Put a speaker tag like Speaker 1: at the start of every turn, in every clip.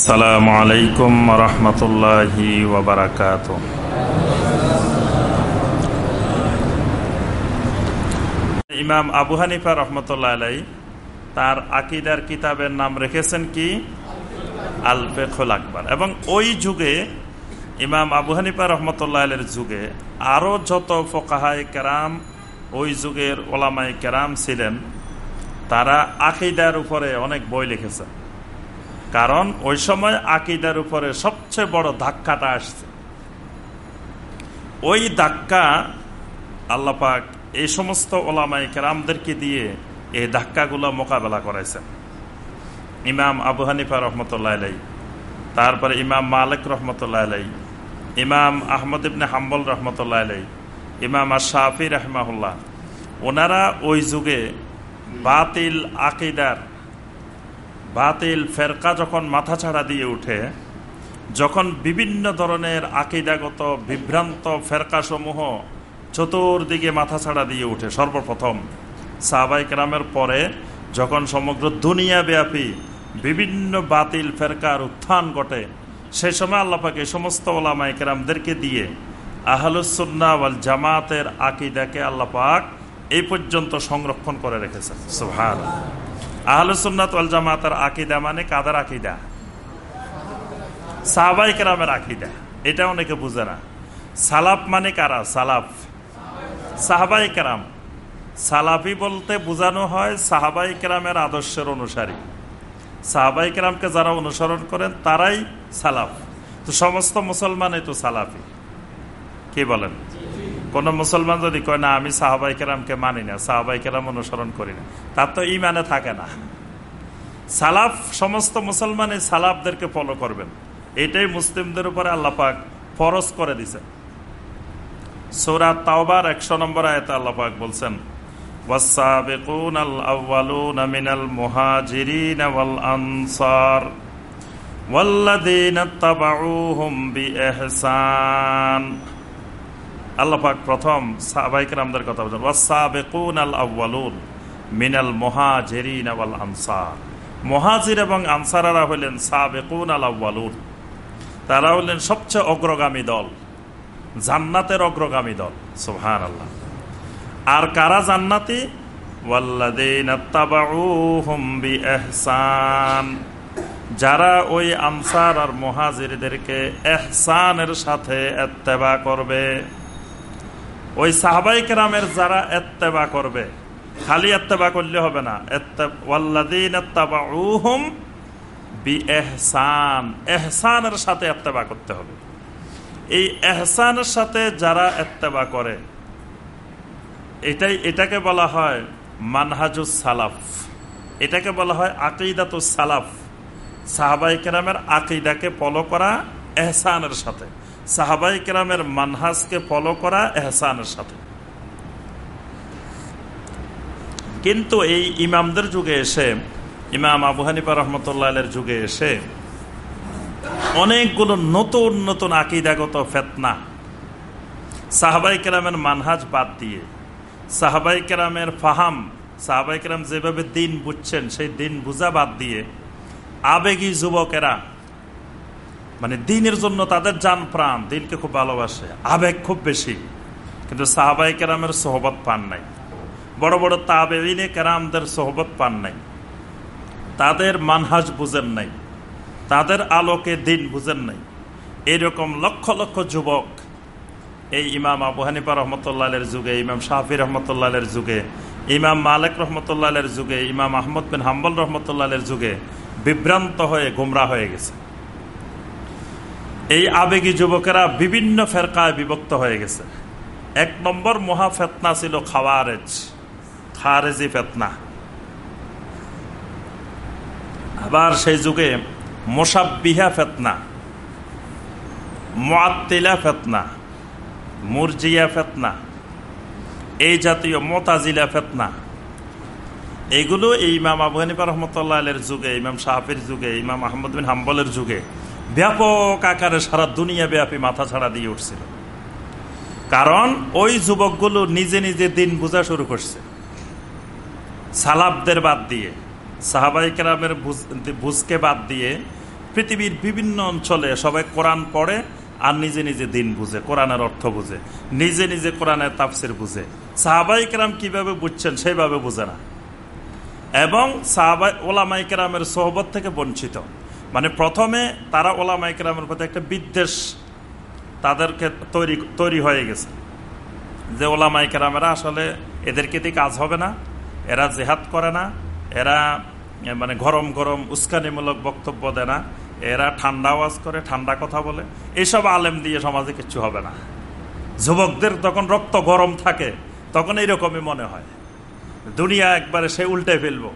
Speaker 1: আসসালামু আলাইকুম রহমতুল্লাহি ওবরাকাত ইমাম আবু হানিফা রহমতুল্লাহ আলাই তার আকিদার কিতাবের নাম রেখেছেন কি? আল ফেখুল আকবর। এবং ওই যুগে, ইমাম আবু হানিফা রহমতুল্লাহ আলের যুগে আরও যত ফোকাহায় কেরাম, ওই যুগের ওলামায় কেরাম ছিলেন, তারা আকিদার উপরে অনেক বই লিখেছেন। কারণ ওই সময় আকিদার উপরে সবচেয়ে বড় ধাক্কাটা আসছে। ওই ধাক্কা আল্লাপাক এই সমস্ত ওলামাই কেরামদেরকে দিয়ে এই ধাক্কাগুলো মোকাবেলা করাইছেন। ইমাম আবু হানিফা রহমতুল্লাহ আলাই তারপরে ইমাম মালিক রহমতুল্লাহ আলাই ইমাম আহমদ ইবনে হাম্বল রহমতুল্লাহ আলাই ইমাম আশাফি রহমাহুল্লাহ, ওনারা ওই যুগে বাতিল আকিদার বাতিল ফেরকা যখন মাথা ছাড়া দিয়ে উঠে, যখন বিভিন্ন ধরনের আকিদাগত বিভ্রান্ত ফেরকাসমূহ চতুর্দিকে মাথা ছাড়া দিয়ে উঠে, সর্বপ্রথম সাহাবাই কেরামের পরে যখন সমগ্র দুনিয়া ব্যাপী বিভিন্ন বাতিল ফেরকার উত্থান ঘটে সেই সময় আল্লাপাকে সমস্ত ওলামাই কেরামদেরকে দিয়ে আহলুসুন্না ওয়াল জামাতের আকিদাকে আল্লাপাক এই পর্যন্ত সংরক্ষণ করে রেখেছেন। সুহান আহলুসুন্নাত ওয়াল জামাতের আকিদা মানে কাদের আকিদা? সাহাবাই কেরামের আকিদা। এটা অনেকে বুঝে না। সালাফ মানে কারা? সালাফ। সাহাবাই কেরাম। সালাফি বলতে বোঝানো হয় সাহাবাই কেরামের আদর্শের অনুসারী। সাহাবাই কেরামকে যারা অনুসরণ করেন, তারাই সালাফ। তো সমস্ত মুসলমানই তো সালাফি। কি বলেন? কোন মুসলমান যদি কয় না আমি সাহাবাই কেরামকে মানি না সাহাবাই কেরাম অনুসরণ করি না তার তো ইমানে থাকে না সালাফ সমস্ত মুসলমান এই সালাফদেরকে ফলো করবেন এটাই মুসলিমদের উপরে আল্লাপাক ফরজ করে দিছে সৌরা তাওবার একশো নম্বর আয়তে আল্লাপাক বলছেন والسابقون الأولون من المهاجرين والأنصار والذين اتبعوهم بإحسان আল্লাপাক প্রথম সাহবাইকরামদের কথা বলছেন ওয়াসাবেকুন আল আউ্বালুন মিনাল মহাজেরিন আল আনসার। মহাজির এবং আনসারারা হলেন সাবেকুন আল আউ্বালুন তারা হলেন সবচেয়ে অগ্রগামী দল, জান্নাতের অগ্রগামী দল সোহান আল্লাহ আর কারা জান্নাতি? যারা ওই আনসার আর মহাজিরদেরকে এহসানের সাথে এত্তেবা করবে। ওই সাহাবাই কেরামের যারা এত্তেবা করবে, খালি এত্তেবা করলে হবে না। বি এহসান এহসানের সাথে এত্তেবা করতে হবে। এই এহসানের সাথে যারা এত্তেবা করে, এটাই এটাকে বলা হয় মানহাজুস সালাফ। এটাকে বলা হয় আকিদাতুস সালাফ। সাহাবাই কেরামের আকিদাকে ফলো করা এহসানের সাথে। সাহাবাই কেরামের মানহাজকে ফলো করা এহসানের সাথে। কিন্তু এই ইমামদের যুগে এসে, ইমাম আবু হানিফা রহমতুল্লাহের যুগে এসে অনেকগুলো নতুন নতুন আকিদাগত ফেতনা সাহাবাই কেরামের মানহাজ বাদ দিয়ে, সাহাবাই কেরামের ফাহাম, সাহাবাই কেরাম যেভাবে দিন বুঝছেন, সেই দিন বুঝা বাদ দিয়ে আবেগী যুবকেরা মানে দিনের জন্য তাদের যান প্রাণ, দিনকে খুব ভালোবাসে, আবেগ খুব বেশি। কিন্তু সাহাবাই কেরামের সোহবত পান নাই। বড় বড় তাবেইনে কেরামদের সোহবত পান নাই। তাদের মানহাজ বুঝেন নাই। তাদের আলোকে দিন বুঝেন নাই। এরকম লক্ষ লক্ষ যুবক এই ইমাম আবু হানিফা রহমতুল্লাহের যুগে, ইমাম শাহি রহমতুল্লাহের যুগে, ইমাম মালিক রহমতুল্লাহের যুগে, ইমাম আহমদ বিন হাম্বল রহমতুল্লাহের যুগে বিভ্রান্ত হয়ে, গুমরা হয়ে গেছে। এই আবেগী যুবকেরা বিভিন্ন ফেরকায় বিভক্ত হয়ে গেছে। এক নম্বর মহা ফেতনা ছিল খাওয়ারেজ, খারেজি ফেতনা। আবার সেই যুগে মোসাব্বিহা ফেতনা মোয়াত্তিলা ফেতনা, মুরজিয়া ফেতনা, এই জাতীয় মতাজিলা ফেতনা। এগুলো এই ইমাম আবু হানিফা রহমতুল্লাহ আলের যুগে, ইমাম শাহির যুগে, ইমাম আহমদ বিন হাম্বলের যুগে ব্যাপক আকারে সারা দুনিয়া ব্যাপী মাথা ছাড়া দিয়ে উঠছিল। কারণ ওই যুবকগুলো নিজে নিজে দিন বোঝা শুরু করছে। সালাবদের বাদ দিয়ে, সাহাবাই কেরামের বুঝকে বাদ দিয়ে পৃথিবীর বিভিন্ন অঞ্চলে সবাই কোরআন পড়ে আর নিজে নিজে দিন বুঝে, কোরআনের অর্থ বুঝে, নিজে নিজে কোরআনের তাফসির বুঝে। সাহাবাইকেরাম কীভাবে বুঝছেন সেইভাবে বুঝে না। এবং সাহাবাই ওলামাই ওলামাইকেরামের সোহবত থেকে বঞ্চিত। মানে প্রথমে তারা ওলামাইকেরামের প্রতি একটা বিদ্বেষ তাদেরকে তৈরি তৈরি হয়ে গেছে। যে ওলামাইকেরামেরা আসলে এদেরকে দিয়ে কাজ হবে না, এরা জেহাদ করে না, এরা মানে গরম গরম উস্কানিমূলক বক্তব্য দেয় না, এরা ঠান্ডা আওয়াজ করে, ঠান্ডা কথা বলে। এইসব আলেম দিয়ে সমাজে কিচ্ছু হবে না। যুবকদের তখন রক্ত গরম থাকে, তখন এইরকমই মনে হয়। দুনিয়া একবারে সে উল্টে ফেলব।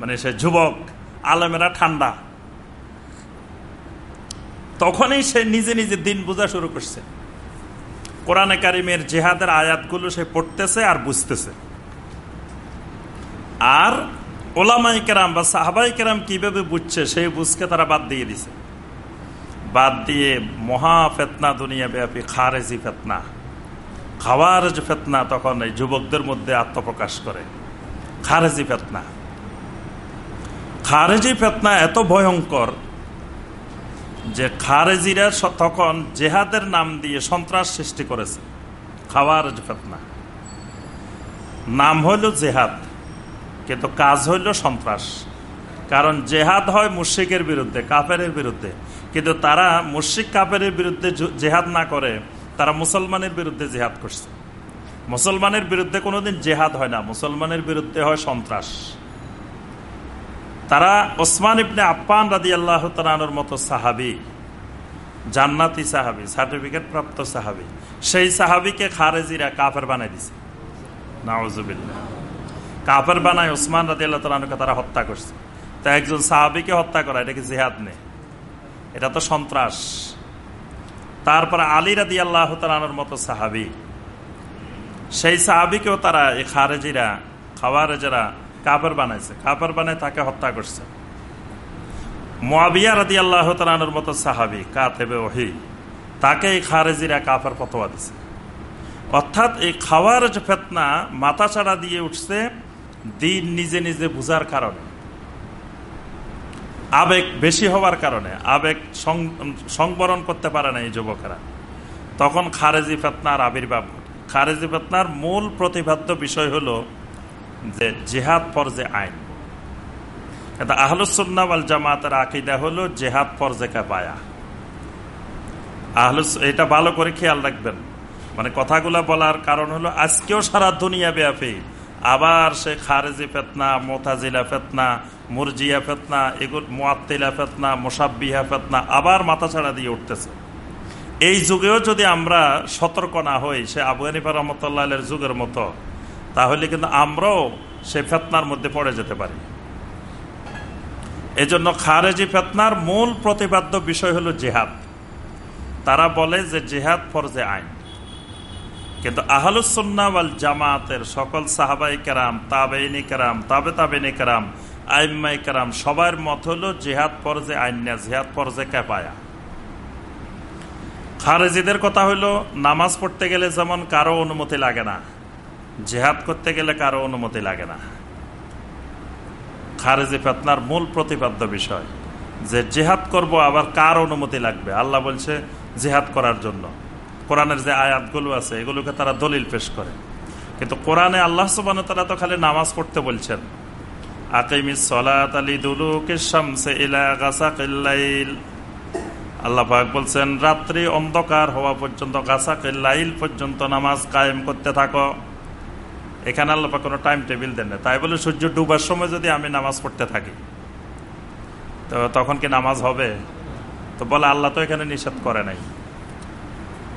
Speaker 1: মানে সে যুবক, আলেমেরা ঠান্ডা। তখনই সে নিজে নিজে দিন বোঝা শুরু করছে। কোরআনে কারিমের জেহাদের আয়াতগুলো সে পড়তেছে আর বুঝতেছে। আর ওলামাই কেরাম বা সাহাবাই কেরাম কীভাবে বুঝছে, সেই বুঝকে তারা বাদ দিয়ে দিছে। বাদ দিয়ে মহা ফেতনা দুনিয়া ব্যাপী খারেজি ফেতনা, খাওয়ারেজ ফেতনা তখন এই যুবকদের মধ্যে আত্মপ্রকাশ করে। খারেজি ফেতনা। খারেজি ফেতনা এত ভয়ঙ্কর যে খারেজিরা তখন জেহাদের নাম দিয়ে সন্ত্রাস সৃষ্টি করেছে। খাওয়ার ফেতনা। নাম হইল জেহাদ, কিন্তু কাজ হইল সন্ত্রাস। কারণ জেহাদ হয় মুর্শিকের বিরুদ্ধে কাপের বিরুদ্ধে। কিন্তু তারা মুর্শিক কাপের বিরুদ্ধে জেহাদ না করে, তারা মুসলমানের বিরুদ্ধে জেহাদ করছে। মুসলমানের বিরুদ্ধে কোনোদিন জেহাদ হয় না, মুসলমানের বিরুদ্ধে হয় সন্ত্রাস। তারা ওসমান ইবনে আপ্পান রাদি আল্লাহ তালানোর মতো সাহাবি, জান্নাতি সাহাবি, সার্টিফিকেট প্রাপ্ত সাহাবি। সেই সাহাবিকে খারেজিরা কাফের বানাই দিছে। নাওজুবিল্লা কাফের বানায় ওসমান রাজি আল্লাহ তালানুকে তারা হত্যা করছে। তা একজন সাহাবিকে হত্যা করা, এটা কি জেহাদ নেই? এটা তো সন্ত্রাস। তারপরে আলী রাদি আল্লাহ তালানোর মতো সাহাবি, সেই সাহাবিকেও তারা এই খারেজিরা, খাওয়ারেজেরা কাপড় বানাইছে। কাপড় বানায় তাকে হত্যা করছে। মোয়াবিয়া রাদি আল্লাহ তালানোর মতো সাহাবি, কাতেবে ওহি, তাকে এই খারেজিরা কাপড় পতোয়া দিছে। অর্থাৎ এই খাওয়ার যে ফেতনা মাথা ছাড়া দিয়ে উঠছে, দিন নিজে নিজে বুঝার কারণে। আবেগ বেশি হওয়ার কারণে, আবেগ সংবরণ করতে পারে না এই যুবকেরা। তখন খারেজি ফেতনার আবির্ভাব খারেজি ফেতনার মূল প্রতিপাদ্য বিষয় হলো যে জেহাদ ফরজে আইন। কিন্তু আহলুসন্না আল জামাতের আকিদা হলো জেহাদ ফরজে পায়া আহলুস, এটা ভালো করে খেয়াল রাখবেন। মানে কথাগুলা বলার কারণ হলো আজকেও সারা দুনিয়া ব্যাপী। আবার সে খারেজি ফেতনা, মোতাজিলা ফেতনা, মুরজিয়া ফেতনা, এগুলো মোয়াত্তিলা ফেতনা মোসাব্বিহা ফেতনা আবার মাথা ছাড়া দিয়ে উঠতেছে। এই যুগেও যদি আমরা সতর্ক না হই, সে আবু হানিফা রহমতুল্লাহ যুগের মতো তাহলে কিন্তু আমরাও সে ফেতনার মধ্যে পড়ে যেতে পারি। এজন্য খারেজি ফেতনার মূল প্রতিপাদ্য বিষয় হলো জেহাদ। তারা বলে যে জেহাদ ফরজে আইন। কিন্তু আহলুসন্নাওয়াল জামাতের সকল সাহাবাই কেরাম, তাবেইনি কেরাম, তাবে তাবেনি কেরাম, আইম্মাই কেরাম, সবার মত হলো জেহাদ ফরজে আইনা জেহাদ ফরজে ক্যাপায়া খারেজিদের কথা হইল নামাজ পড়তে গেলে যেমন কারও অনুমতি লাগে না জেহাদ করতে গেলে কারও অনুমতি লাগে না। খারেজি ফেতনার মূল প্রতিপাদ্য বিষয়, যে জেহাদ করব আবার কার অনুমতি লাগবে? আল্লাহ বলছে, জেহাদ করার জন্য। কোরআনের যে আয়াতগুলো আছে, এগুলোকে তারা দলিল পেশ করে। কিন্তু কোরআনে আল্লাহ সুবান তারা তো খালি নামাজ পড়তে বলছেন আল্লাহ বলছেন, রাত্রি অন্ধকার হওয়া পর্যন্ত গাছা লাইল পর্যন্ত নামাজ কায়েম করতে থাকো। এখানে আল্লাহ কোনো টাইম টেবিল দেন না। তাই বলে সূর্য ডুবার সময় যদি আমি নামাজ পড়তে থাকি, তো তখন কি নামাজ হবে? তো বলে আল্লাহ তো এখানে নিষেধ করে নাই।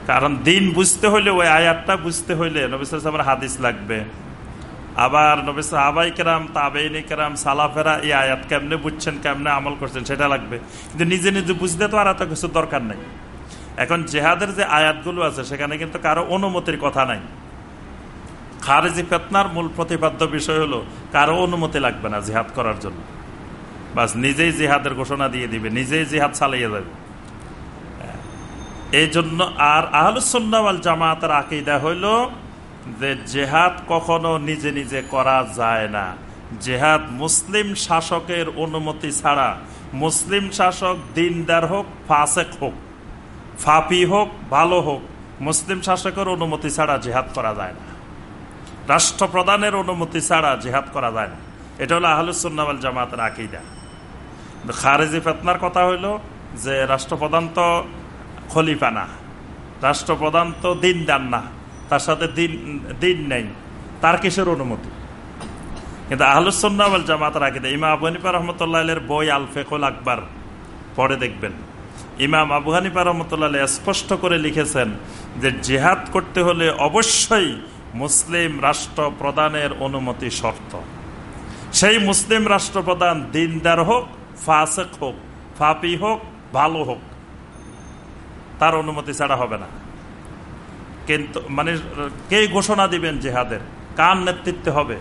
Speaker 1: কারণ দিন বুঝতে হইলে, ওই আয়াতটা বুঝতে হইলে নবিসের হাদিস লাগবে। আবার নবিস আবাই কেরাম, তাবেইনি কেরাম, সালাফেরা এই আয়াত কেমনে বুঝছেন, কেমনে আমল করছেন সেটা লাগবে। কিন্তু নিজে নিজে বুঝতে তো আর এত কিছু দরকার নেই। এখন জেহাদের যে আয়াতগুলো আছে, সেখানে কিন্তু কারও অনুমতির কথা নাই। খারেজি ফেতনার মূল প্রতিপাদ্য বিষয় হলো, কারও অনুমতি লাগবে না জেহাদ করার জন্য। বাস নিজেই জেহাদের ঘোষণা দিয়ে দিবে, নিজেই জেহাদ চালিয়ে যাবে এই জন্য আর আহলুসন্নাওয়াল জামাতের আকিদা হইল যে জেহাদ কখনো নিজে নিজে করা যায় না। জেহাদ মুসলিম শাসকের অনুমতি ছাড়া, মুসলিম শাসক দিনদার হোক, ফাসেক হোক, ফাপি হোক, ভালো হোক, মুসলিম শাসকের অনুমতি ছাড়া জেহাদ করা যায় না। রাষ্ট্রপ্রধানের অনুমতি ছাড়া জেহাদ করা যায় না। এটা হলো আহলুসুন্নাওয়াল জামাতের আকিদা। খারেজি ফেতনার কথা হইল যে রাষ্ট্রপ্রধান তো খলিফা না, রাষ্ট্রপ্রধান তো দিন দেন না, তার সাথে দিন দিন নেই, তার কিসের অনুমতি? কিন্তু আহলুসন্নাওয়াল জামাত রাখিদে ইমা আবু হানিফা রহমতুল্লাহ বই আল ফেকুল আকবর, পড়ে দেখবেন। ইমাম আবু হানিফা রহমতুল্লাহ স্পষ্ট করে লিখেছেন যে জেহাদ করতে হলে অবশ্যই মুসলিম রাষ্ট্র প্রধানের অনুমতি শর্ত। সেই মুসলিম রাষ্ট্রপ্রধান দিনদার হোক, ফাসেক হোক, ফাপি হোক, ভালো হোক, তার অনুমতি ছাড়া হবে না। কিন্তু মানে কে ঘোষণা দিবেন জেহাদের? কার নেতৃত্বে হবে?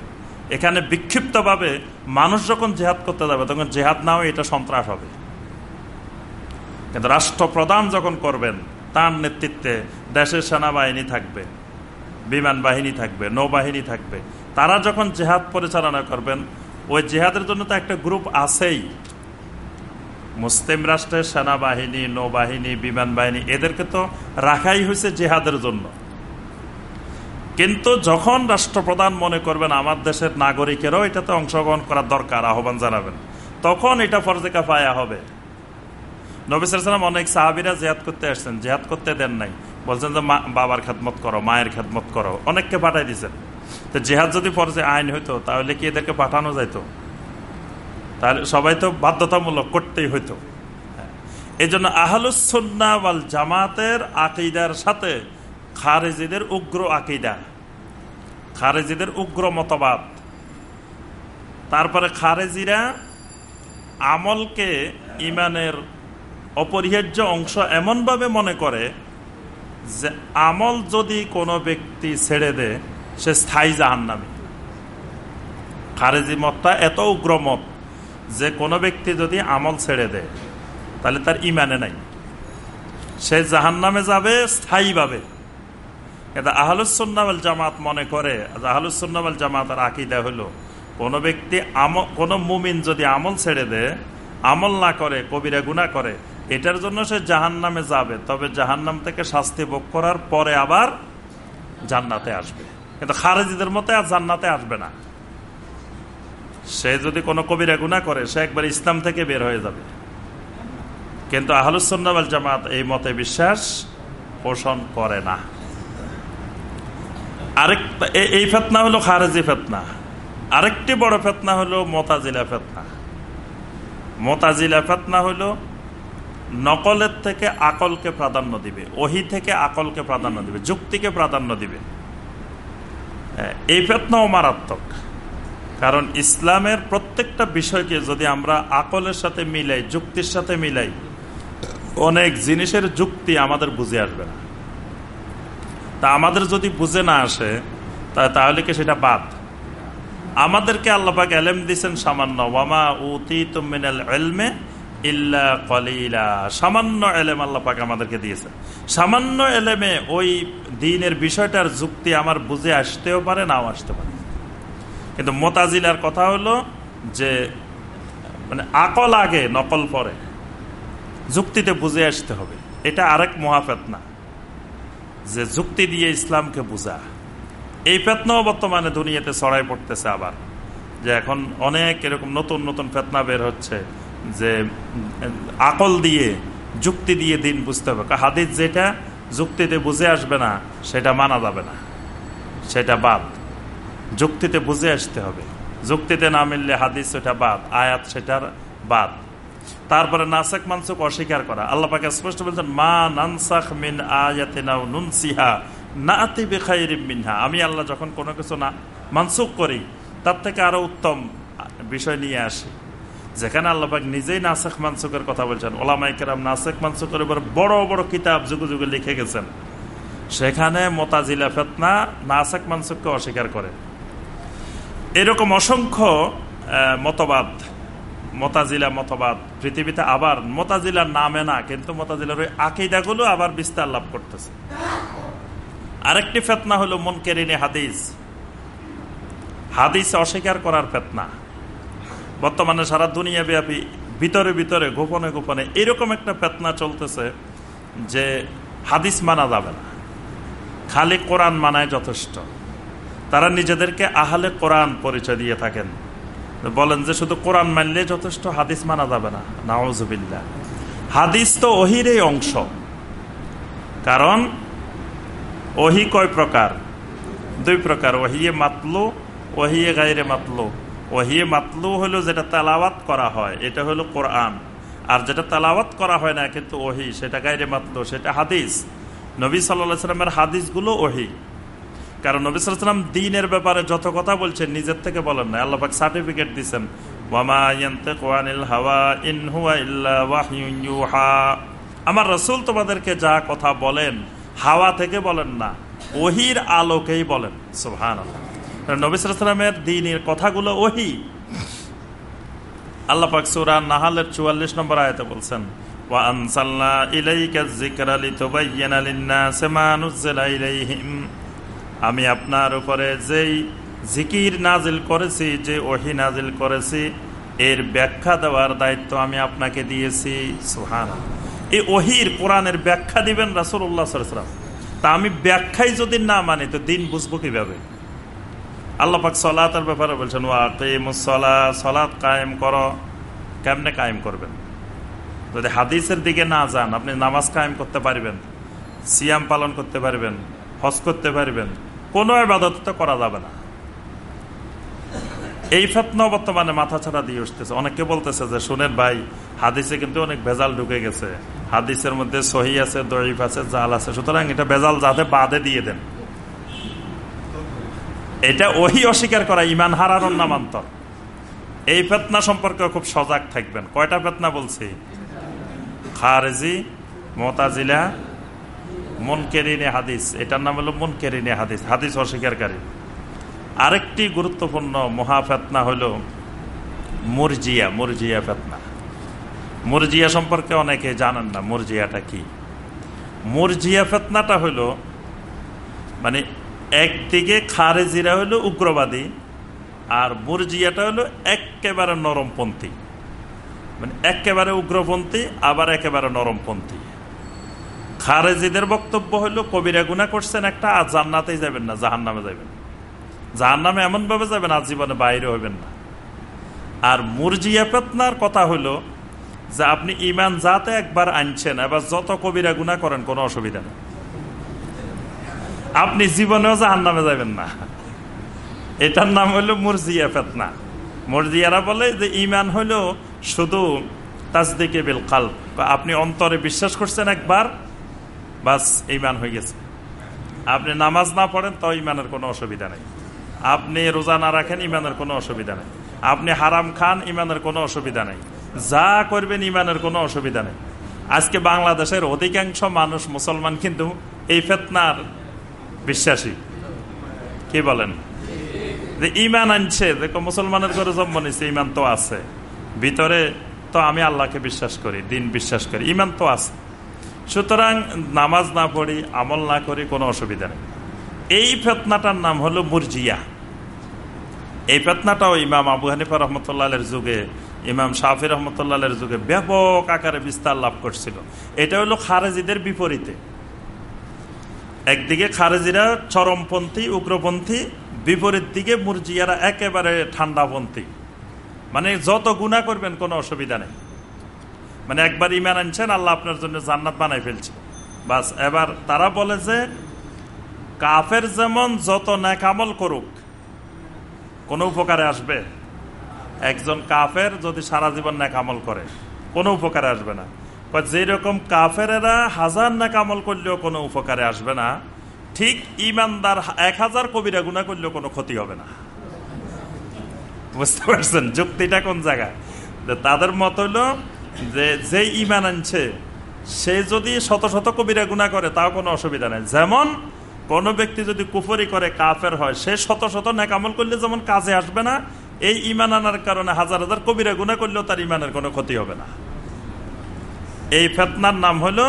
Speaker 1: এখানে বিক্ষিপ্তভাবে মানুষ যখন জেহাদ করতে যাবে, তখন জেহাদ না হয় এটা সন্ত্রাস হবে। কিন্তু রাষ্ট্রপ্রধান যখন করবেন, তার নেতৃত্বে দেশের সেনাবাহিনী থাকবে। বিমান বাহিনী থাকবে, নৌবাহিনী থাকবে। তারা যখন জেহাদ পরিচালনা করবেন, ওই জেহাদের জন্য তো একটা গ্রুপ আছেই। মুসলিম রাষ্ট্রের সেনাবাহিনী, নৌবাহিনী, বিমান বাহিনী, এদেরকে তো রাখাই হয়েছে জেহাদের জন্য। কিন্তু যখন রাষ্ট্রপ্রধান মনে করবেন আমার দেশের নাগরিকেরও এটাতে অংশগ্রহণ করার দরকার, আহ্বান জানাবেন, তখন এটা ফরজেকা পায়া হবে। নবিসাম অনেক সাহাবিরা জেহাদ করতে আসছেন, জেহাদ করতে দেন নাই। বলছেন যে বাবার খেদমত করো, মায়ের খেদমত করো। অনেককে পাঠাই দিয়েছেন তো জেহাদ যদি ফরজে আইন হইতো, তাহলে কি এদেরকে পাঠানো যাইতো? তাহলে সবাই তো বাধ্যতামূলক করতেই হইতো। এই জন্য আহলুসন্না ওয়াল জামাতের আকিদার সাথে খারেজিদের উগ্র আকিদা, খারেজিদের উগ্র মতবাদ। তারপরে খারেজিরা আমলকে ইমানের অপরিহার্য অংশ এমনভাবে মনে করে যে আমল যদি কোনো ব্যক্তি ছেড়ে দেয়, সে স্থায়ী জাহান্নামী। খারেজি মতটা এত উগ্র মত যে কোনো ব্যক্তি যদি আমল ছেড়ে দেয়, তাহলে তার ইমানে নাই। সে জাহান নামে যাবে স্থায়ীভাবে এটা আহলুসন্নাওয়াল জামাত মনে করে আহলুসন্নাওয়াল জামাতের আকিদা হলো, কোনো ব্যক্তি আমল, কোনো মুমিন যদি আমল ছেড়ে দেয়, আমল না করে, কবিরা গুণা করে এটার জন্য সে জাহান নামে যাবে, তবে জাহান নাম থেকে শাস্তি ভোগ করার পরে আবার জান্নাতে আসবে। কিন্তু খারেজিদের মতে আর জান্নাতে আসবে না। সে যদি কোনো কবিরা গুণা করে, সে একবার ইসলাম থেকে বের হয়ে যাবে। কিন্তু আহলুসন্নাবাল জামাত এই মতে বিশ্বাস পোষণ করে না। আরেকটা এই ফেতনা হলো খারেজি ফেতনা। আরেকটি বড় ফেতনা হলো মোতাজিলা ফেতনা। মোতাজিলা ফেতনা হলো নকলের থেকে আকলকে প্রাধান্য দিবে, ওহি থেকে আকলকে প্রাধান্য দিবে, যুক্তিকে প্রাধান্য দিবে। এই ফেতনাও মারাত্মক। কারণ ইসলামের প্রত্যেকটা বিষয়কে যদি আমরা আকলের সাথে মিলাই, যুক্তির সাথে মিলাই, অনেক জিনিসের যুক্তি আমাদের বুঝে আসবে না। তা আমাদের যদি বুঝে না আসে তাহলে কি সেটা বাদ? আমাদেরকে আল্লাপাক এলেম দিচ্ছেন সামান্য, ওয়ামা উতি তুমিনাল এলমে ইল্লা কলিলা। সামান্য এলেম আল্লাপাক আমাদেরকে দিয়েছে সামান্য এলেমে ওই দিনের বিষয়টার যুক্তি আমার বুঝে আসতেও পারে, নাও আসতে পারে। কিন্তু মোতাজিলার কথা হলো যে মানে আকল আগে, নকল পরে। যুক্তিতে বুঝে আসতে হবে। এটা আরেক মহাফেতনা। যে যুক্তি দিয়ে ইসলামকে বুঝা। এই ফেতনাও বর্তমানে দুনিয়াতে ছড়াই পড়তেছে আবার। যে এখন অনেক এরকম নতুন নতুন ফেতনা বের হচ্ছে। যে, আকল দিয়ে, যুক্তি দিয়ে দিন বুঝতে হবে। হাদিস যেটা যুক্তিতে বুঝে আসবে না, সেটা মানা যাবে না। সেটা বাদ। যুক্তিতে বুঝে আসতে হবে। যুক্তিতে না মিললে হাদিস সেটা বাদ, আয়াত সেটার বাদ। তারপরে নাসাক মানসুক অস্বীকার করা। আল্লাহ পাকে স্পষ্ট বলছেন, মা নানসাখ মিন আয়াতিনা নুনসিহা, নাতি বেখাইরিম মিনহা। আমি আল্লাহ যখন কোনো কিছু না মানসুক করি, তার থেকে আরও উত্তম বিষয় নিয়ে আসি। যেখানে আল্লাপাক নিজেই নাসেক মানসুকের কথা বলছেন। ওলামাইকেরাম নাসেক মানসুকের উপর বড় বড় কিতাব যুগে যুগে লিখে গেছেন। সেখানে মোতাজিলা ফেতনা নাসেক মানসুককে অস্বীকার করে। এরকম অসংখ্য মতবাদ, মতাজিলা মতবাদ পৃথিবীতে আবার মতাজিলার নামে না, কিন্তু মতাজিলার ওই আকিদাগুলো আবার বিস্তার লাভ করতেছে। আরেকটি ফেতনা হলো মনকেরিনী হাদিস। হাদিস অস্বীকার করার ফেতনা। বর্তমানে সারা দুনিয়া ব্যাপী ভিতরে ভিতরে, গোপনে গোপনে এরকম একটা ফেতনা চলতেছে যে হাদিস মানা যাবে না। খালি কোরআন মানায় যথেষ্ট। তারা নিজেদেরকে আহলে কোরআন পরিচয় দিয়ে থাকেন। বলেন যে শুধু কোরআন মানলে যথেষ্ট, হাদিস মানা যাবে না। নাওজবিল্লা হাদিস তো ওহির অংশ। কারণ ওহি কয় প্রকার? দুই প্রকার। ওহিয়ে মাতলু, ওহিয়ে গাইরে মাতলু। ওহিয়ে মাতলু হলো যেটা তালাওয়াত করা হয়, এটা হলো কোরআন। আর যেটা তালাওয়াত করা হয় না, কিন্তু ওহি সেটা গাইরে মাতলু, সেটা হাদিস। নবী সাল্লা সাল্লামের হাদিসগুলো ওহি কারণ নবী সাল্লাম দিনের ব্যাপারে যত কথা বলছেন, নিজের থেকে বলেন না। আল্লাহ সার্টিফিকেট দিচ্ছেন আমার রসুল তোমাদেরকে যা কথা বলেন, হাওয়া থেকে বলেন না ওহির আলোকেই বলেন। সুহান নবিসামের দিনের কথাগুলো ওহি। আল্লাহ পাক সুরা নাহালের চুয়াল্লিশ নম্বর আয়তে বলছেন আমি আপনার উপরে যেই জিকির নাজিল করেছি, যে ওহি নাজিল করেছি, এর ব্যাখ্যা দেওয়ার দায়িত্ব আমি আপনাকে দিয়েছি। সুহান এই ওহির কোরআনের ব্যাখ্যা দিবেন রাসুল্লাহ সাল্লাম তা আমি ব্যাখ্যাই যদি না মানি, তো দিন বুঝব কীভাবে? আল্লাপাক সলাতের ব্যাপারে বলছেন ওয়াকিমুসলা সলাৎ কায়েম করো। কেমনে কায়েম করবেন? যদি হাদিসের দিকে না যান, আপনি নামাজ কায়েম করতে পারবেন, সিয়াম পালন করতে পারবেন, হজ করতে পারবেন, কোনো আবাদত তো করা যাবে না। এই ফেতনা বর্তমানে মাথা ছাড়া দিয়ে উঠতেছে। অনেকে বলতেছে যে, শুনেন ভাই, হাদিসে কিন্তু অনেক ভেজাল ঢুকে গেছে। হাদিসের মধ্যে সহি আছে দরিফ আছে, জাল আছে। সুতরাং এটা ভেজাল যাতে বাদে দিয়ে দেন। এটা ওহি অস্বীকার করা ইমান হারানোর নামান্তর। এই ফেতনা সম্পর্কে খুব সজাগ থাকবেন। কয়টা ফেতনা বলছি? খারেজি, মোতাজিলা, মনকেরিনে হাদিস। এটার নাম হলো মনকেরিনে হাদিস হাদিস অস্বীকারী আরেকটি গুরুত্বপূর্ণ মহাফেতনা হল মুরজিয়া মুরজিয়া ফেতনা। মুরজিয়া সম্পর্কে অনেকে জানেন না, মুরজিয়াটা কি? মুরজিয়া ফেতনাটা হইল মানে একদিকে খারেজিরা হলো উগ্রবাদী আর মুরজিয়াটা হলো একেবারে নরমপন্থী। মানে একেবারে উগ্রপন্থী, আবার একেবারে নরমপন্থী। খারেজিদের বক্তব্য হলো, কবিরা গুণা করছেন একটা, আর জান্নাতেই যাবেন না জাহান নামে যাবেন। জাহান নামে এমনভাবে যাবেন, আর জীবনে বাইরে হবেন না। আর মুরজিয়া ফেতনার কথা হলো যে, আপনি ইমান যাতে একবার আনছেন, এবার যত কবিরা গুণা করেন, কোনো অসুবিধা নেই। আপনি জীবনেও জাহান নামে যাবেন না। এটার নাম হলো মুরজিয়া ফেতনা। মুরজিয়ারা বলে যে ইমান হলো শুধু তাজদিকে বিল কাল আপনি অন্তরে বিশ্বাস করছেন একবার, বাস ইমান হয়ে গেছে। আপনি নামাজ না পড়েন তো ইমানের কোনো অসুবিধা নেই। আপনি রোজা না রাখেন ইমানের কোনো অসুবিধা নেই। আপনি হারাম খান ইমানের কোনো অসুবিধা নেই। যা করবেন ইমানের কোনো অসুবিধা নেই। আজকে বাংলাদেশের অধিকাংশ মানুষ মুসলমান, কিন্তু এই ফেতনার বিশ্বাসী। কি বলেন? যে ইমান আনছে দেখো মুসলমানের ঘরে জন্ম নিচ্ছে ইমান তো আছে। ভিতরে তো আমি আল্লাহকে বিশ্বাস করি, দিন বিশ্বাস করি ইমান তো আছে। সুতরাং নামাজ না পড়ি, আমল না করি, কোনো অসুবিধা নেই। এই ফেতনাটার নাম হলো মুরজিয়া। এই ফেতনাটাও ইমাম আবু হানিফা রহমতুল্লাহের যুগে, ইমাম শাহির রহমতুল্লাহের যুগে ব্যাপক আকারে বিস্তার লাভ করছিল। এটা হলো খারেজিদের বিপরীতে। একদিকে খারেজিরা চরমপন্থী, উগ্রপন্থী, বিপরীত দিকে মুরজিয়ারা একেবারে ঠান্ডাপন্থী। মানে যত গুণা করবেন কোনো অসুবিধা নেই। মানে একবার ইমান আনছেন, আল্লাহ আপনার জন্য জান্নাত বানাই ফেলছে। বাস, এবার তারা বলে যে, কাফের যেমন যত ন্যাকামল করুক, কোনো উপকারে আসবে। একজন কাফের যদি সারা জীবন ন্যাকামল করে, কোনো উপকারে আসবে না। যেরকম কাফেরেরা হাজার ন্যাকামল করলেও কোনো উপকারে আসবে না, ঠিক ইমানদার এক হাজার কবিরা গুণা করলেও কোনো ক্ষতি হবে না। বুঝতে পারছেন? যুক্তিটা কোন জায়গায়? তাদের মত হলো যে যে ইমান আনছে, সে যদি শত শত কবিরা গুণা করে, তাও কোনো অসুবিধা নেই। যেমন কোনো ব্যক্তি যদি কুফরি করে, কাফের হয়, সে শত শত নেকামল করলে যেমন কাজে আসবে না, এই ইমান আনার কারণে হাজার হাজার কবিরা গুণা করলেও তার ইমানের কোনো ক্ষতি হবে না। এই ফেতনার নাম হলো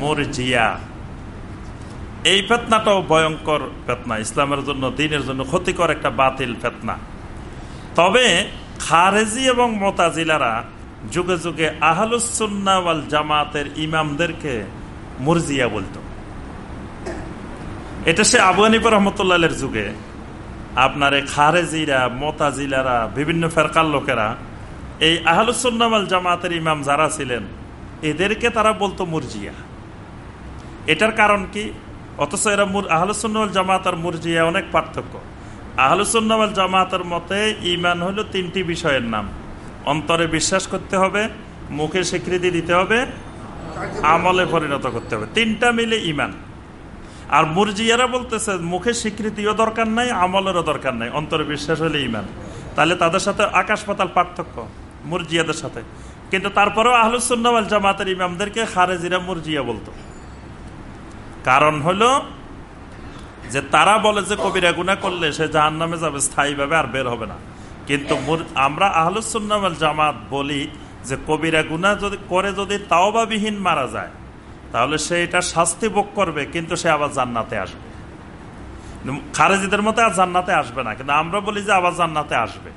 Speaker 1: মরজিয়া। এই ফেতনাটাও ভয়ঙ্কর ফেতনা, ইসলামের জন্য, দিনের জন্য ক্ষতিকর একটা বাতিল ফেতনা। তবে খারেজি এবং মোতাজিলারা যুগে যুগে আহলুসুন্না ওয়াল জামাতের ইমামদেরকে মুরজিয়া বলতো। এটা সে আবু হানিফা রহমতুল্লাহের যুগে। আপনার এই খারেজিরা, মোতাজিলারা, বিভিন্ন ফেরকার লোকেরা এই আহলুসুন্নামাল জামাতের ইমাম যারা ছিলেন, এদেরকে তারা বলতো মুরজিয়া। এটার কারণ কি? অথচ এরা আহলুসুন্নাল জামাত আর মুরজিয়া অনেক পার্থক্য। আহলুসুন্নামাল জামাতের মতে ইমান হলো তিনটি বিষয়ের নাম। অন্তরে বিশ্বাস করতে হবে, মুখে স্বীকৃতি দিতে হবে, আমলে পরিণত করতে হবে। তিনটা মিলে ইমান। আর মুরজিয়ারা বলতেছে, মুখে স্বীকৃতিও দরকার নাই, আমলেরও দরকার নাই। অন্তরে বিশ্বাস হলে ইমান। তাহলে তাদের সাথে আকাশ পাতাল পার্থক্য। মুরজিয়াদের সাথে। কিন্তু তারপরেও আহলুসুন্নাল জামাতের ইমামদেরকে খারেজিরা মুরজিয়া বলতো। কারণ হলো যে তারা বলে যে কবিরা গুণা করলে সে জাহান নামে যাবে, স্থায়ীভাবে আর বের হবে না। কিন্তু আমরা আহলুসুন্নাল জামাত বলি যে কবিরা গুণা যদি করে যদি তাও তাওবাবিহীন মারা যায়, তাহলে সে এটা শাস্তি ভোগ করবে, কিন্তু সে আবার জান্নাতে আসবে। খারেজিদের মতো আর জান্নাতে আসবে না, কিন্তু আমরা বলি যে আবার জান্নাতে আসবে।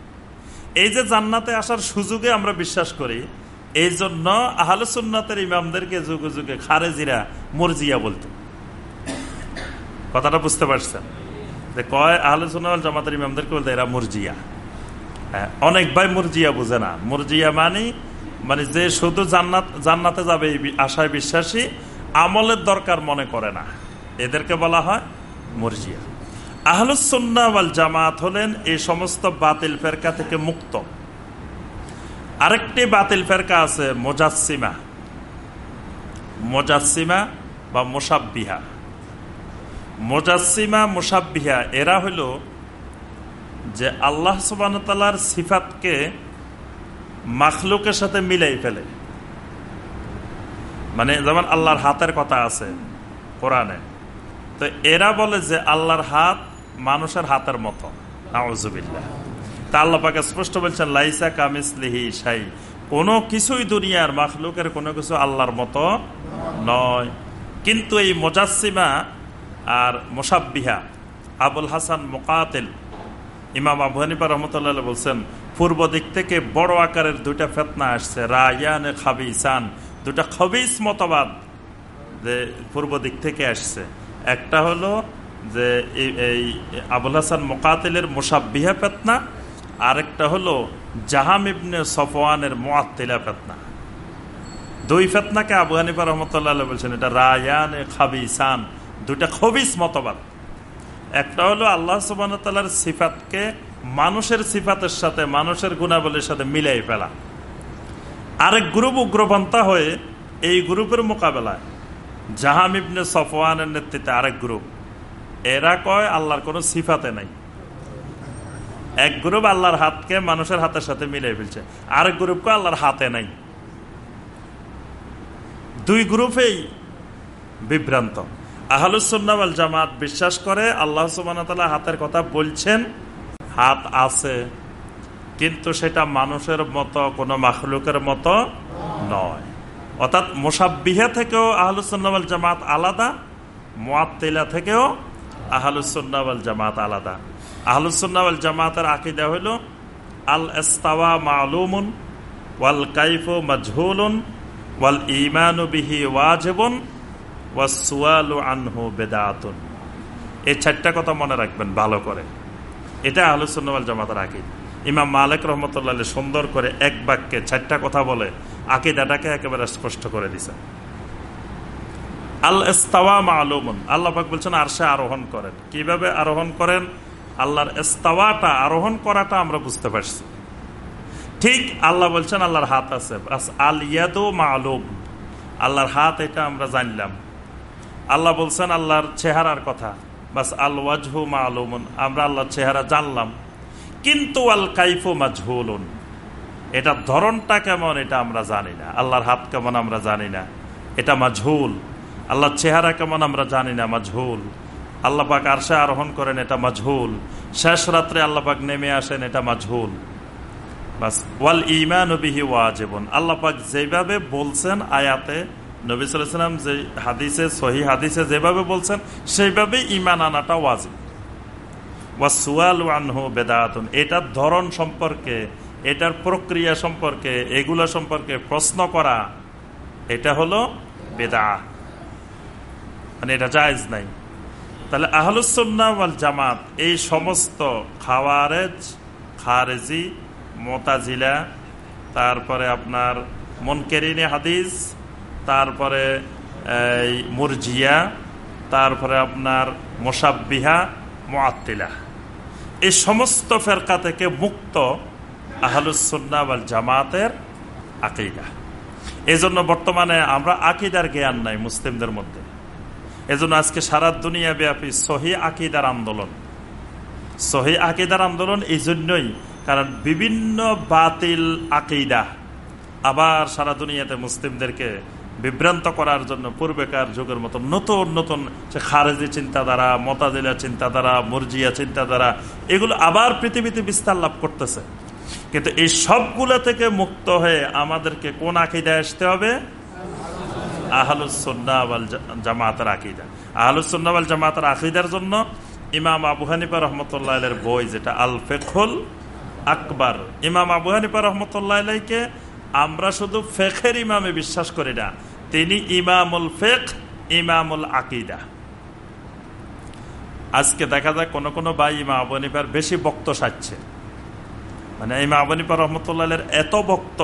Speaker 1: এই যে জান্নাতে আসার সুযোগে আমরা বিশ্বাস করি, এই জন্য আহলে সুন্নাতের ইমামদেরকে যুগে যুগে খারেজিরা মর্জিয়া বলতো। কথাটা বুঝতে পারছেন? যে কয় আহলে সুন্নাত জামাতের ইমামদেরকে বলতে, এরা মুরজিয়া। হ্যাঁ অনেক ভাই মুরজিয়া বুঝে না। মুরজিয়া মানে মানে যে শুধু জান্নাত, জান্নাতে যাবে আশায় বিশ্বাসী, আমলের দরকার মনে করে না। এদেরকে বলা হয় মর্জিয়া। আহলুসন্নাওয়াল জামাত হলেন এই সমস্ত বাতিল ফেরকা থেকে মুক্ত। আরেকটি বাতিল ফেরকা আছে মোজাসিমা মোজাসিমা বা মোজাসিমা এরা যে আল্লাহ সুবানতালার সিফাতকে মাখলুকের সাথে মিলাই ফেলে। মানে যেমন আল্লাহর হাতের কথা আছে কোরআনে। তো এরা বলে যে আল্লাহর হাত মানুষের হাতের মতো। নাউজুবিল্লাহ। তা আল্লাহ পাকে স্পষ্ট বলছেন, লাইসা কামিসলিহি সাই কোনো কিছুই দুনিয়ার মাখলুকের কোনো কিছু আল্লাহর মতো নয়। কিন্তু এই মোজাসিমা আর মোসাব্বিহা আবুল হাসান মোকাতেল, ইমাম আবু হানিফা রহমতুল্লাহ বলছেন, পূর্ব দিক থেকে বড় আকারের দুইটা ফেতনা আসছে, রায়ান খাবিসান। দুটা খবিস মতবাদ যে পূর্ব দিক থেকে আসছে। একটা হলো যে এই আবুল হাসান মোকাতিলের মোসাব্বিহা পেতনা আরেকটা হলো জাহাম ইবনে সফওয়ানের মোয়াত্তিলা পেতনা দুই ফেতনাকে আবু হানিফা রহমতুল্লাহ বলছেন, এটা রায়ান খাবিসান, দুইটা খবিস মতবাদ। একটা হলো আল্লাহ সুবাহতাল্লার সিফাতকে মানুষের সিফাতের সাথে, মানুষের গুণাবলীর সাথে মিলাই ফেলা। আরেক গ্রুপ উগ্রপন্থা হয়ে এই গ্রুপের মোকাবেলায় জাহাম ইবনে সফওয়ানের নেতৃত্বে আরেক গ্রুপ। এরা কয়, আল্লাহর কোনো সিফাতে নাই। এক গ্রুপ আল্লাহর হাতকে মানুষের হাতের সাথে মিলাই ফেলছে। আরেক গ্রুপ কয়, আল্লাহর হাতে নাই। দুই গ্রুপেই বিভ্রান্ত। আহলুসন্নাওয়াল জামাত বিশ্বাস করে, আল্লাহ সুবান হাতের কথা বলছেন, হাত আছে। কিন্তু সেটা মানুষের মতো, কোনো মাখলুকের মতো নয়। অর্থাৎ মোসাব্বিহা থেকেও আহলুসন্নাওয়াল জামাত আলাদা মোয়াত্তিলা থেকেও আহলুসন্নাওয়াল জামাত আলাদা। আহলুসন্নাওয়াল জামাতের আকিদা হইল আল এস্তাওয়া মালুমুন, ওয়াল কাইফু মজহুলুন, ওয়াল ইমানু বিহি ওয়াজেবন ওয়াসুয়ালু আনহু বেদাতুন। এই চারটা কথা মনে রাখবেন ভালো করে। এটা আহলুসন্নাওয়াল জামাতের আকিদ। ইমাম মালিক রহমতুল্লাহ সুন্দর করে এক বাক্যে চারটা কথা বলে আকিদাটাকে একেবারে স্পষ্ট করে দিছে আল এস্তাওয়া মালুমন। আল্লাহ পাক বলছেন, আরশে আরোহণ করেন। কীভাবে আরোহণ করেন? আল্লাহর এস্তাওয়াটা আরোহণ করাটা আমরা বুঝতে পারছি। ঠিক আল্লাহ বলছেন, আল্লাহর হাত আছে। আল ইয়াদু মালুম। আল্লাহর হাত, এটা আমরা জানলাম। আল্লাহ বলছেন, আল্লাহর চেহারার কথা। বাস, আল ওয়াজহু মালুমন। আমরা আল্লাহর চেহারা জানলাম। কিন্তু, আল কাইফু মাজহুলুন। এটা ধরনটা কেমন, এটা আমরা জানি না। আল্লাহর হাত কেমন, আমরা জানি না। এটা মাঝহুল আল্লাহর চেহারা কেমন আমরা জানি না মাঝহুল আল্লাহ পাক আরশে আরোহণ করেন, এটা মাঝহুল শেষ রাত্রে আল্লাহ পাক নেমে আসেন, এটা মাঝহুল বাস, ওয়াল ইমান বিহি ওয়াজেবন। আল্লাহ পাক যেভাবে বলছেন আয়াতে, নবী সাল্লাম যে হাদিসে, সহি হাদিসে যেভাবে বলছেন, সেইভাবে ইমান আনাটা ওয়াজিব। ওয়াসুয়াল আনহু বেদাতুন। এটার ধরন সম্পর্কে, এটার প্রক্রিয়া সম্পর্কে, এগুলো সম্পর্কে প্রশ্ন করা, এটা হলো বেদা মানে এটা জায়জ নাই। তাহলে আহলুসন্না জামাত এই সমস্ত খাওয়ারেজ, খারেজি, মোতাজিলা, তারপরে আপনার মনকেরিনে হাদিস, তারপরে এই মুরজিয়া, তারপরে আপনার মোসাব্বিহা মোয়াত্তিলা এই সমস্ত ফেরকা থেকে মুক্ত আহলুসন্না ওয়াল জামাতের আকিদা। এই জন্য বর্তমানে আমরা আকিদার জ্ঞান নাই মুসলিমদের মধ্যে। এজন্য আজকে সারা দুনিয়া ব্যাপী সহি আকিদার আন্দোলন। সহি আকিদার আন্দোলন এই জন্যই, কারণ বিভিন্ন বাতিল আকিদা আবার সারা দুনিয়াতে মুসলিমদেরকে বিভ্রান্ত করার জন্য পূর্বেকার যুগের মতো নতুন নতুন সে খারেজি চিন্তাধারা মতাদিলা চিন্তাধারা, মর্জিয়া চিন্তাধারা, এগুলো আবার পৃথিবীতে বিস্তার লাভ করতেছে। কিন্তু এই সবগুলো থেকে মুক্ত হয়ে আমাদেরকে কোন আকিদায় আসতে হবে? আহলুসন্নাওয়াল জামাতের আকিদা। আহলুসন্নাওয়াল জামাতের আকিদার জন্য ইমাম আবু হানিফা রহমতুল্লাহ বই যেটা আল ফেখুল আকবর। ইমাম আবু হানিফা রহমতুল্লাহ আলাইকে আমরা শুধু ফেখের ইমামে বিশ্বাস করি না, তিনি ইমামুল ফেখ ইমামুল আকিদা। আজকে দেখা যায় কোনো কোনো ভাই ইমা আবু হানিফার বেশি বক্ত সাজছে। মানে ইমা আবু হানিফা রহমতুল্লাহ এত বক্ত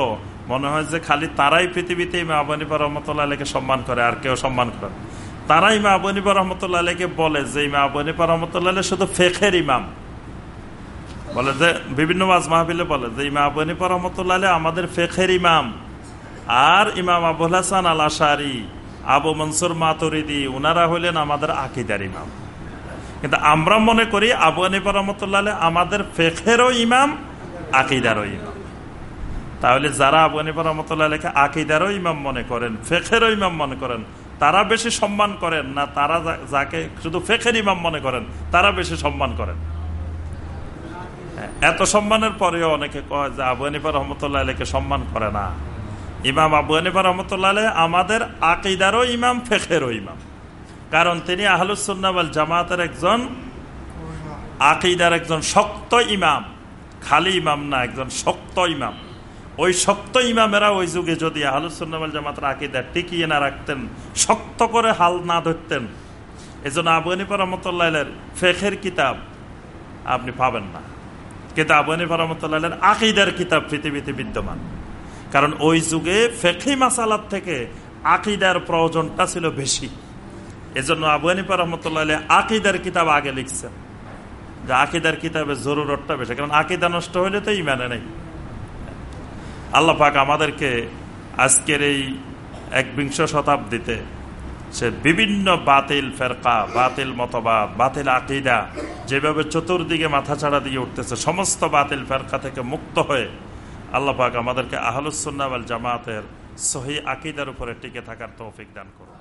Speaker 1: মনে হয় যে খালি তারাই পৃথিবীতে ইমা আবু হানিফা রহমতুল্লাহ আলীকে সম্মান করে, আর কেউ সম্মান করে তারা ইমা আবু হানিফা রহমতুল্লাহ আলীকে বলে যে ইমা আবু হানিফা রহমতুল্লাহ শুধু ফেখের ইমাম। বলে যে, বিভিন্ন মাজ মাহবিলে বলে যে ইমা আবু হানিফা রহমতুল্লাহ আমাদের ফেখের ইমাম। আর ইমাম আবুল হাসান আল আশারি আবু মনসুর মাতুরিদি ওনারা হইলেন আমাদের আকিদার ইমাম। কিন্তু আমরা মনে করি আবু হানিফা রহমতুল্লাহ আমাদের ফেখেরও ইমাম, আকিদারও ইমাম। তাহলে যারা আবু হানিফা রহমতুল্লাহ আলীকে আকিদারও ইমাম মনে করেন ফেখেরও ইমাম মনে করেন, তারা বেশি সম্মান করেন না তারা যাকে শুধু ফেখের ইমাম মনে করেন, তারা বেশি সম্মান করেন। এত সম্মানের পরেও অনেকে কয় যে আবু হানিফা রহমতুল্লাহ আলীকে সম্মান করে না। ইমাম আবু হানিফা রহমতুল্লাহ আমাদের আকিদারও ইমাম ফেখেরও ইমাম। কারণ তিনি আহলুসুন্নাবাল জামাতের একজন আকিদার একজন শক্ত ইমাম, খালি ইমাম না, একজন শক্ত ইমাম। ওই শক্ত ইমামেরা ওই যুগে যদি আহলুসুন্নামাল জামাতের আকিদা টিকিয়ে না রাখতেন, শক্ত করে হাল না ধরতেন, এজন্য আবু হানিফা রহমতুল্লাহ ফেখের কিতাব আপনি পাবেন না। কিন্তু আবু হানিফা রহমতুল্লাহ আকিদার কিতাব পৃথিবীতে বিদ্যমান। কারণ ওই যুগে ফেখি মাসালার থেকে আকিদার প্রয়োজনটা ছিল বেশি। এজন্য আবু হানিফা রহমতুল্লাহ আকিদার কিতাব আগে লিখছেন। যে আকিদার কিতাবের জরুরতটা বেশি, কারণ আকিদা নষ্ট হইলে তো ইমানে নেই। আল্লাহ পাক আমাদেরকে আজকের এই একবিংশ শতাব্দীতে সে বিভিন্ন বাতিল ফেরকা, বাতিল মতবাদ, বাতিল আকিদা যেভাবে চতুর্দিকে মাথা ছাড়া দিয়ে উঠতেছে, সমস্ত বাতিল ফেরকা থেকে মুক্ত হয়ে আল্লাহ পাক আমাদেরকে আহলুসন্নাওয়াল জামাতের সহি আকিদার উপরে টিকে থাকার তৌফিক দান করুন।